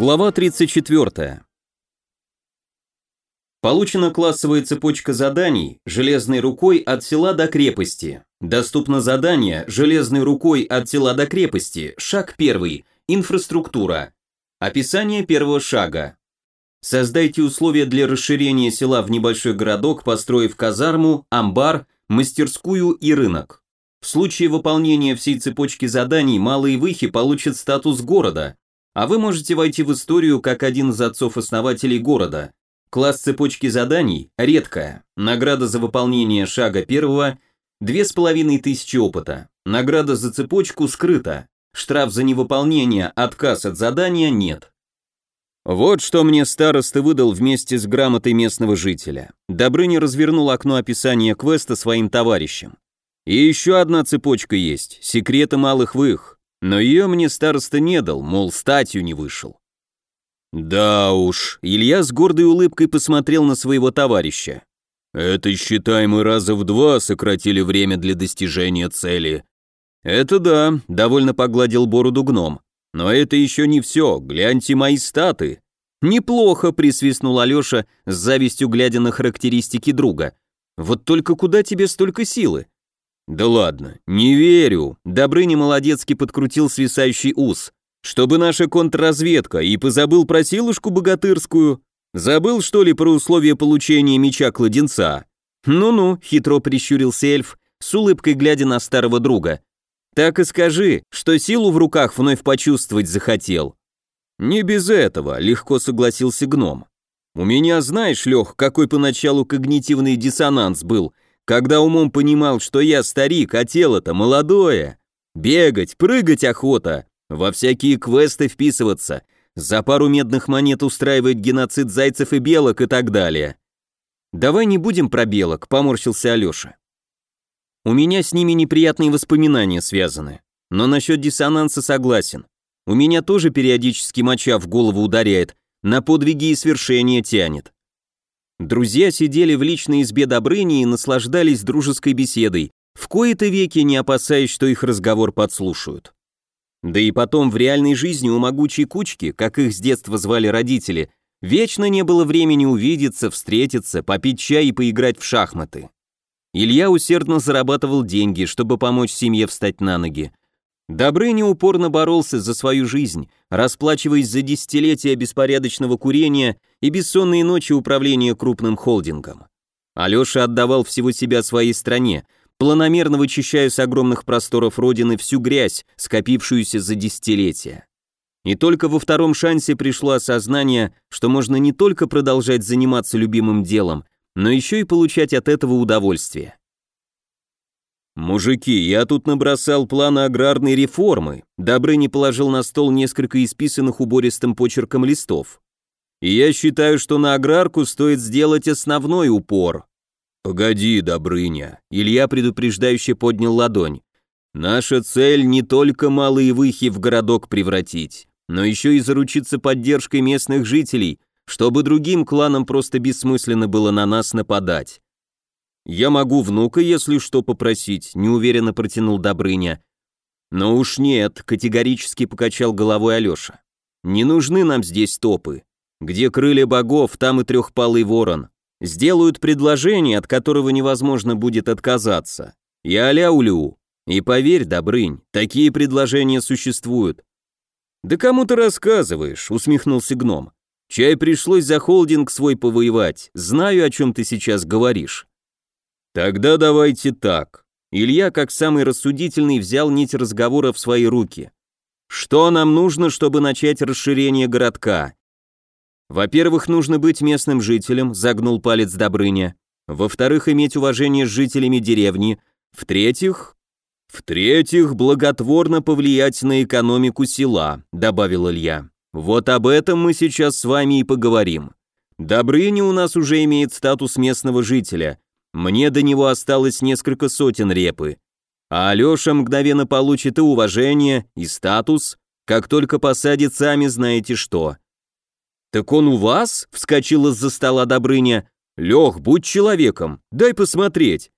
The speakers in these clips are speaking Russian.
Глава 34. Получена классовая цепочка заданий железной рукой от села до крепости. Доступно задание железной рукой от села до крепости. Шаг первый. Инфраструктура. Описание первого шага. Создайте условия для расширения села в небольшой городок, построив казарму, амбар, мастерскую и рынок. В случае выполнения всей цепочки заданий малые выхи получат статус города, а вы можете войти в историю как один из отцов-основателей города. Класс цепочки заданий – редкая. Награда за выполнение шага первого – две с половиной тысячи опыта. Награда за цепочку скрыта. Штраф за невыполнение, отказ от задания нет. Вот что мне староста выдал вместе с грамотой местного жителя. Добрыня развернул окно описания квеста своим товарищам. И еще одна цепочка есть – секреты малых вых. Но ее мне староста не дал, мол, статью не вышел. Да уж, Илья с гордой улыбкой посмотрел на своего товарища. Это, считай, мы раза в два сократили время для достижения цели. Это да, довольно погладил бороду гном. Но это еще не все, гляньте мои статы. Неплохо, присвистнул Алеша, с завистью глядя на характеристики друга. Вот только куда тебе столько силы? «Да ладно, не верю!» Добрыня молодецки подкрутил свисающий ус. «Чтобы наша контрразведка и позабыл про силушку богатырскую? Забыл, что ли, про условия получения меча кладенца?» «Ну-ну», — хитро прищурился эльф, с улыбкой глядя на старого друга. «Так и скажи, что силу в руках вновь почувствовать захотел». «Не без этого», — легко согласился гном. «У меня, знаешь, Лех, какой поначалу когнитивный диссонанс был, когда умом понимал, что я старик, а тело-то молодое. Бегать, прыгать охота, во всякие квесты вписываться, за пару медных монет устраивать геноцид зайцев и белок и так далее. «Давай не будем про белок», — поморщился Алёша. «У меня с ними неприятные воспоминания связаны. Но насчет диссонанса согласен. У меня тоже периодически моча в голову ударяет, на подвиги и свершения тянет. Друзья сидели в личной избе Добрыни и наслаждались дружеской беседой, в кои-то веки не опасаясь, что их разговор подслушают. Да и потом в реальной жизни у могучей кучки, как их с детства звали родители, вечно не было времени увидеться, встретиться, попить чай и поиграть в шахматы. Илья усердно зарабатывал деньги, чтобы помочь семье встать на ноги, Добрыня упорно боролся за свою жизнь, расплачиваясь за десятилетия беспорядочного курения и бессонные ночи управления крупным холдингом. Алеша отдавал всего себя своей стране, планомерно вычищая с огромных просторов Родины всю грязь, скопившуюся за десятилетия. И только во втором шансе пришло осознание, что можно не только продолжать заниматься любимым делом, но еще и получать от этого удовольствие. «Мужики, я тут набросал планы аграрной реформы», Добрыня положил на стол несколько исписанных убористым почерком листов. «И я считаю, что на аграрку стоит сделать основной упор». «Погоди, Добрыня», Илья предупреждающе поднял ладонь. «Наша цель не только малые выхи в городок превратить, но еще и заручиться поддержкой местных жителей, чтобы другим кланам просто бессмысленно было на нас нападать. «Я могу внука, если что, попросить», — неуверенно протянул Добрыня. «Но уж нет», — категорически покачал головой Алеша. «Не нужны нам здесь топы. Где крылья богов, там и трехпалый ворон. Сделают предложение, от которого невозможно будет отказаться. Я ляулю. И поверь, Добрынь, такие предложения существуют». «Да кому ты рассказываешь?» — усмехнулся гном. «Чай пришлось за холдинг свой повоевать. Знаю, о чем ты сейчас говоришь». Тогда давайте так. Илья, как самый рассудительный, взял нить разговора в свои руки. Что нам нужно, чтобы начать расширение городка? Во-первых, нужно быть местным жителем, загнул палец Добрыня. Во-вторых, иметь уважение с жителями деревни. В-третьих, в-третьих, благотворно повлиять на экономику села, добавил Илья. Вот об этом мы сейчас с вами и поговорим. Добрыня у нас уже имеет статус местного жителя, мне до него осталось несколько сотен репы. А Алёша мгновенно получит и уважение, и статус, как только посадит сами знаете что. «Так он у вас?» — вскочил из-за стола Добрыня. «Лёх, будь человеком, дай посмотреть».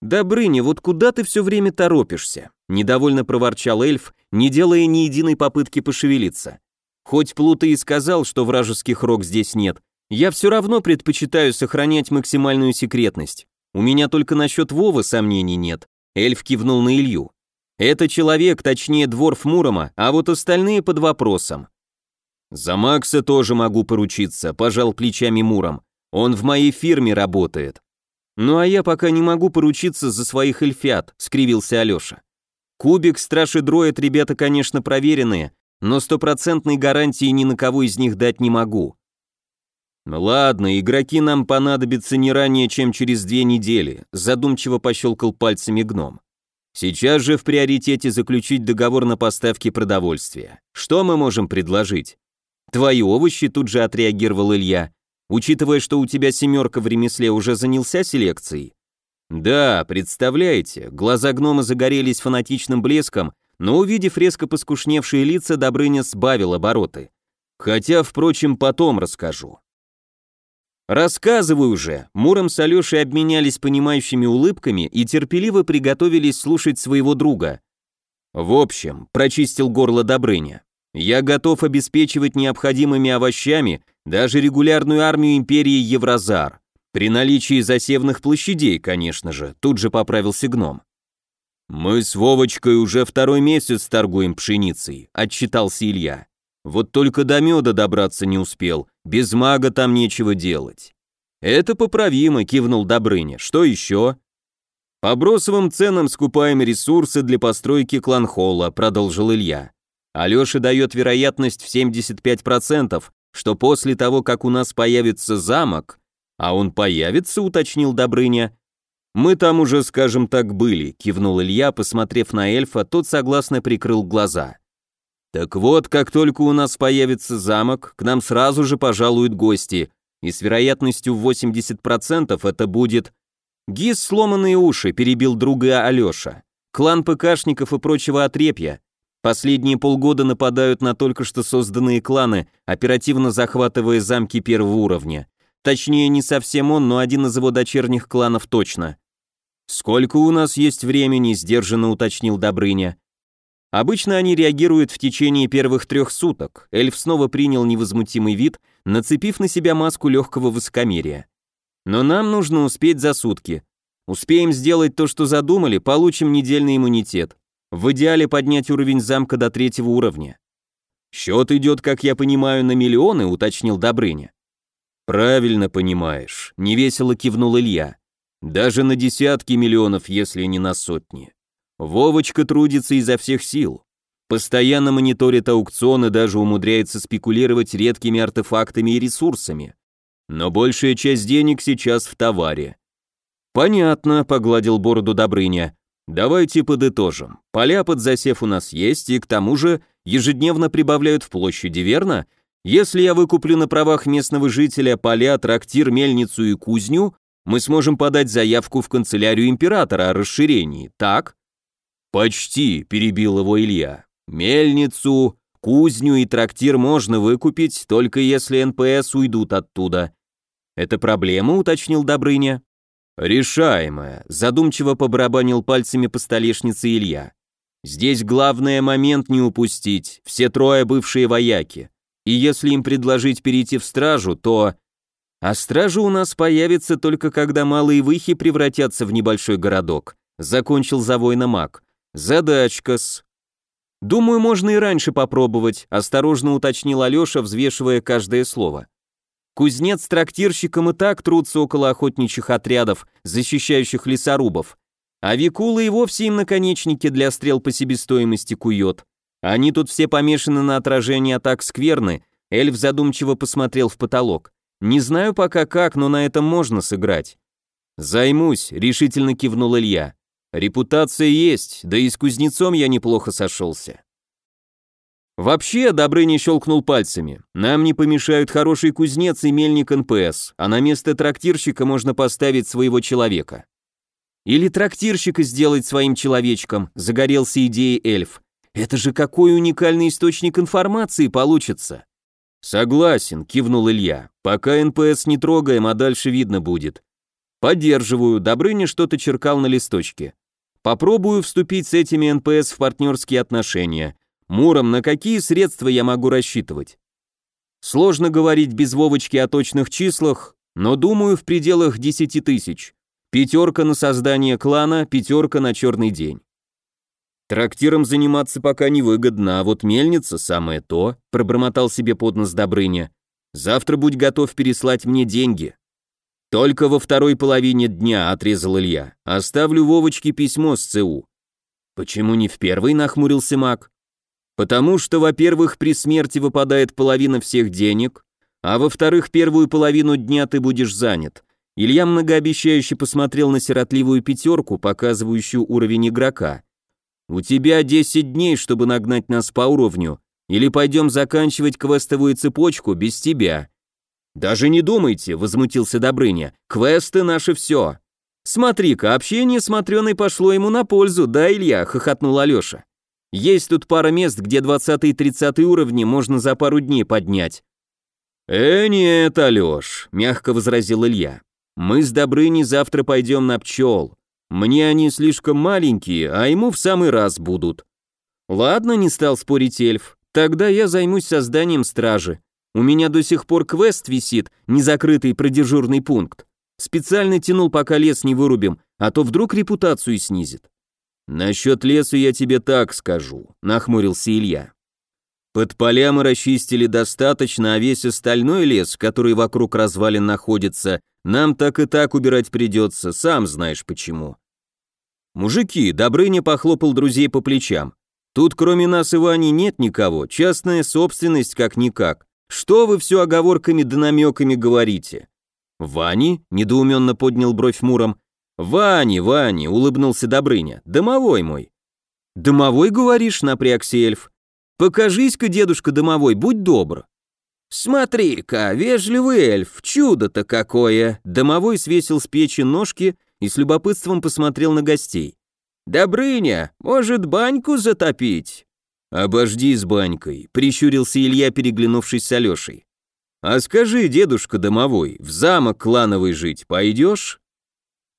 «Добрыня, вот куда ты все время торопишься?» — недовольно проворчал эльф, не делая ни единой попытки пошевелиться. Хоть Плута и сказал, что вражеских рог здесь нет, я все равно предпочитаю сохранять максимальную секретность. У меня только насчет Вовы сомнений нет. Эльф кивнул на Илью. Это человек, точнее дворф Мурома, а вот остальные под вопросом. За Макса тоже могу поручиться, пожал плечами Муром. Он в моей фирме работает. Ну а я пока не могу поручиться за своих эльфят, скривился Алёша. Кубик, Страж и Дроид ребята, конечно, проверенные, но стопроцентной гарантии ни на кого из них дать не могу. «Ладно, игроки нам понадобятся не ранее, чем через две недели», задумчиво пощелкал пальцами гном. «Сейчас же в приоритете заключить договор на поставки продовольствия. Что мы можем предложить?» «Твои овощи», тут же отреагировал Илья. «Учитывая, что у тебя семерка в ремесле уже занялся селекцией?» «Да, представляете, глаза гнома загорелись фанатичным блеском, но увидев резко поскушневшие лица, Добрыня сбавил обороты. Хотя, впрочем, потом расскажу. «Рассказывай уже!» Муром с Алешей обменялись понимающими улыбками и терпеливо приготовились слушать своего друга. «В общем», — прочистил горло Добрыня, «я готов обеспечивать необходимыми овощами даже регулярную армию империи Евразар. При наличии засевных площадей, конечно же», — тут же поправился гном. «Мы с Вовочкой уже второй месяц торгуем пшеницей», — отчитался Илья. «Вот только до меда добраться не успел, без мага там нечего делать. Это поправимо, кивнул Добрыня. Что еще? По бросовым ценам скупаем ресурсы для постройки кланхолла, продолжил Илья. Алёша дает вероятность в 75%, что после того, как у нас появится замок, а он появится, уточнил Добрыня, мы там уже, скажем так, были, кивнул Илья, посмотрев на эльфа, тот согласно прикрыл глаза. Так вот, как только у нас появится замок, к нам сразу же пожалуют гости, и с вероятностью в 80% это будет... ГИС сломанные уши, перебил друга Алёша. Клан ПКшников и прочего отрепья. Последние полгода нападают на только что созданные кланы, оперативно захватывая замки первого уровня. Точнее, не совсем он, но один из его дочерних кланов точно. «Сколько у нас есть времени?» – сдержанно уточнил Добрыня. Обычно они реагируют в течение первых трех суток. Эльф снова принял невозмутимый вид, нацепив на себя маску легкого высокомерия. Но нам нужно успеть за сутки. Успеем сделать то, что задумали, получим недельный иммунитет. В идеале поднять уровень замка до третьего уровня. Счет идет, как я понимаю, на миллионы, уточнил Добрыня. Правильно понимаешь, невесело кивнул Илья. Даже на десятки миллионов, если не на сотни. Вовочка трудится изо всех сил. Постоянно мониторит аукционы, даже умудряется спекулировать редкими артефактами и ресурсами. Но большая часть денег сейчас в товаре. «Понятно», — погладил бороду Добрыня. «Давайте подытожим. Поля под засев у нас есть, и к тому же ежедневно прибавляют в площади, верно? Если я выкуплю на правах местного жителя поля, трактир, мельницу и кузню, мы сможем подать заявку в канцелярию императора о расширении, так?» «Почти», — перебил его Илья. «Мельницу, кузню и трактир можно выкупить, только если НПС уйдут оттуда». «Это проблема?» — уточнил Добрыня. «Решаемая», — задумчиво побарабанил пальцами по столешнице Илья. «Здесь главное момент не упустить, все трое бывшие вояки. И если им предложить перейти в стражу, то...» «А стража у нас появится только когда малые выхи превратятся в небольшой городок», — закончил за воина маг. Задачка-с. Думаю, можно и раньше попробовать, осторожно уточнил Алёша, взвешивая каждое слово. Кузнец с трактирщиком и так трутся около охотничьих отрядов, защищающих лесорубов. А Викула и вовсе им наконечники для стрел по себестоимости кует. Они тут все помешаны на отражении атак скверны. Эльф задумчиво посмотрел в потолок. Не знаю пока как, но на этом можно сыграть. Займусь, решительно кивнул Илья. Репутация есть, да и с кузнецом я неплохо сошелся. Вообще, Добрыня щелкнул пальцами. Нам не помешают хороший кузнец и мельник НПС, а на место трактирщика можно поставить своего человека. Или трактирщика сделать своим человечком, загорелся идеей эльф. Это же какой уникальный источник информации получится. Согласен, кивнул Илья. Пока НПС не трогаем, а дальше видно будет. Поддерживаю, Добрыня что-то черкал на листочке. Попробую вступить с этими НПС в партнерские отношения. Муром, на какие средства я могу рассчитывать? Сложно говорить без Вовочки о точных числах, но думаю в пределах 10 тысяч. Пятерка на создание клана, пятерка на черный день. Трактиром заниматься пока невыгодно, а вот мельница самое то, пробормотал себе под нос Добрыня. Завтра будь готов переслать мне деньги. Только во второй половине дня, отрезал Илья. Оставлю Вовочке письмо с ЦУ. Почему не в первый, нахмурился Мак. Потому что, во-первых, при смерти выпадает половина всех денег, а во-вторых, первую половину дня ты будешь занят. Илья многообещающе посмотрел на сиротливую пятерку, показывающую уровень игрока. «У тебя 10 дней, чтобы нагнать нас по уровню, или пойдем заканчивать квестовую цепочку без тебя». «Даже не думайте», — возмутился Добрыня, — «квесты наши все». «Смотри-ка, общение с Матрёной пошло ему на пользу, да, Илья?» — хохотнул Алёша. «Есть тут пара мест, где 20 и 30 уровни можно за пару дней поднять». «Э, нет, Алёш», — мягко возразил Илья. Мы с Добрыней завтра пойдем на пчел. Мне они слишком маленькие, а ему в самый раз будут. Ладно, не стал спорить эльф. Тогда я займусь созданием стражи. У меня до сих пор квест висит, незакрытый продежурный пункт. Специально тянул, пока лес не вырубим, а то вдруг репутацию снизит. Насчет лесу я тебе так скажу, нахмурился Илья. Под поля мы расчистили достаточно, а весь остальной лес, который вокруг развалин находится, нам так и так убирать придется, сам знаешь почему. Мужики, Добрыня похлопал друзей по плечам. Тут кроме нас и Вани нет никого, частная собственность как-никак. Что вы все оговорками да намеками говорите? Вани? Недоуменно поднял бровь Муром. Вани, Вани, улыбнулся Добрыня, домовой мой. Домовой, говоришь, напрягся эльф. Покажись-ка, дедушка домовой, будь добр. «Смотри-ка, вежливый эльф, чудо-то какое!» Домовой свесил с печи ножки и с любопытством посмотрел на гостей. «Добрыня, может, баньку затопить?» «Обожди с банькой», — прищурился Илья, переглянувшись с Алешей. «А скажи, дедушка домовой, в замок клановый жить пойдешь?»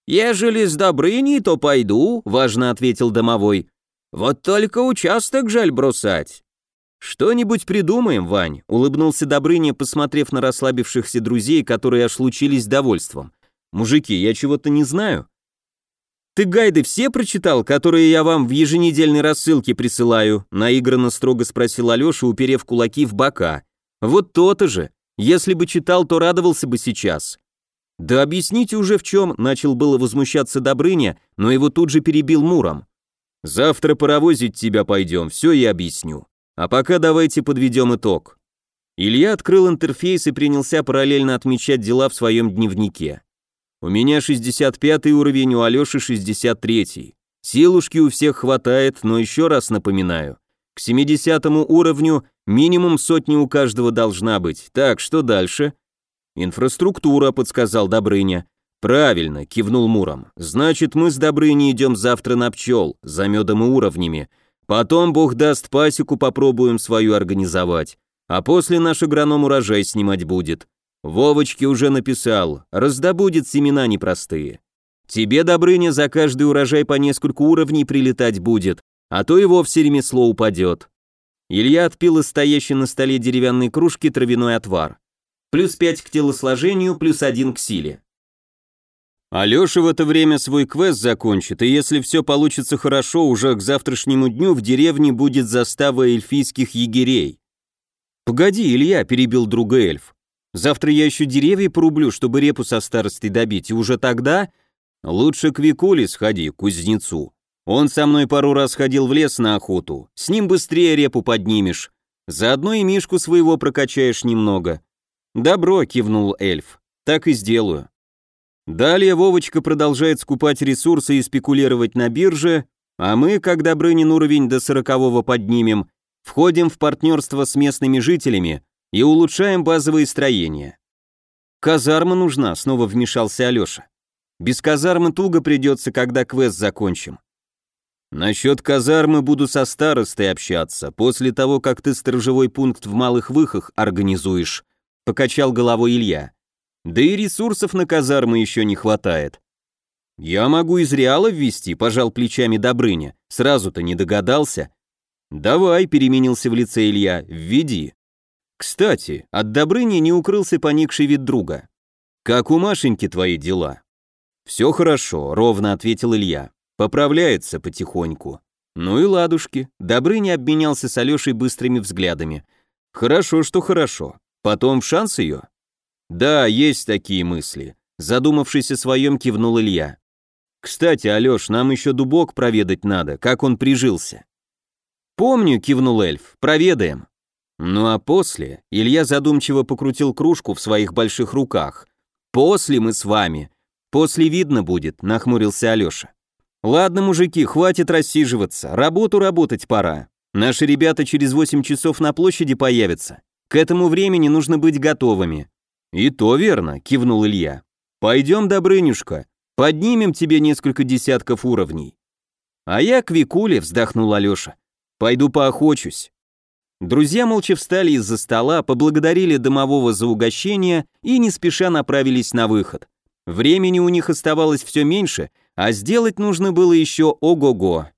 «Ежели с Добрыней, то пойду», — важно ответил домовой. «Вот только участок жаль бросать. «Что-нибудь придумаем, Вань», — улыбнулся Добрыня, посмотрев на расслабившихся друзей, которые аж лучились довольством. «Мужики, я чего-то не знаю». «Ты гайды все прочитал, которые я вам в еженедельной рассылке присылаю?» наигранно строго спросил Алеша, уперев кулаки в бока. «Вот то-то же. Если бы читал, то радовался бы сейчас». «Да объясните уже в чем», — начал было возмущаться Добрыня, но его тут же перебил Муром. «Завтра паровозить тебя пойдем, все я объясню». А пока давайте подведем итог. Илья открыл интерфейс и принялся параллельно отмечать дела в своем дневнике. У меня 65 уровень, у Алёши 63. Силушки у всех хватает, но еще раз напоминаю. К 70 уровню минимум сотни у каждого должна быть. Так, что дальше? Инфраструктура, подсказал Добрыня. Правильно, кивнул Муром. Значит, мы с Добрыней идем завтра на пчел, за медом и уровнями, Потом, бог даст, пасеку попробуем свою организовать. А после наш агроном урожай снимать будет. Вовочке уже написал, раздобудет семена непростые. Тебе, Добрыня, за каждый урожай по несколько уровней прилетать будет, а то и вовсе ремесло упадет. Илья отпил из стоящей на столе деревянной кружки травяной отвар. Плюс пять к телосложению, плюс один к силе. Алёша в это время свой квест закончит, и если все получится хорошо, уже к завтрашнему дню в деревне будет застава эльфийских егерей. «Погоди, Илья», — перебил друга эльф. «Завтра я еще деревья порублю, чтобы репу со старостой добить, и уже тогда...» «Лучше к Викуле сходи, к кузнецу. Он со мной пару раз ходил в лес на охоту. С ним быстрее репу поднимешь. Заодно и Мишку своего прокачаешь немного». «Добро», — кивнул эльф. «Так и сделаю». Далее Вовочка продолжает скупать ресурсы и спекулировать на бирже, а мы, когда Брынин уровень до сорокового поднимем, входим в партнерство с местными жителями и улучшаем базовые строения. «Казарма нужна», — снова вмешался Алёша. «Без казармы туго придется, когда квест закончим». «Насчет казармы буду со старостой общаться, после того, как ты сторожевой пункт в Малых Выхах организуешь», — покачал головой Илья. Да и ресурсов на казармы еще не хватает. Я могу из Реала ввести, пожал плечами Добрыня. Сразу-то не догадался. «Давай», — переменился в лице Илья, — «введи». Кстати, от Добрыни не укрылся поникший вид друга. «Как у Машеньки твои дела?» «Все хорошо», — ровно ответил Илья. «Поправляется потихоньку». «Ну и ладушки». Добрыня обменялся с Алешей быстрыми взглядами. «Хорошо, что хорошо. Потом шанс ее?» «Да, есть такие мысли», — задумавшись о своем, кивнул Илья. «Кстати, Алеш, нам еще дубок проведать надо, как он прижился». «Помню», — кивнул эльф, — «проведаем». Ну а после Илья задумчиво покрутил кружку в своих больших руках. «После мы с вами. После видно будет», — нахмурился Алеша. «Ладно, мужики, хватит рассиживаться, работу работать пора. Наши ребята через 8 часов на площади появятся. К этому времени нужно быть готовыми». «И то верно», — кивнул Илья. «Пойдем, Добрынюшка, поднимем тебе несколько десятков уровней». «А я к Викуле», — вздохнул Алеша. «Пойду поохочусь». Друзья молча встали из-за стола, поблагодарили домового за угощение и не спеша направились на выход. Времени у них оставалось все меньше, а сделать нужно было еще ого-го.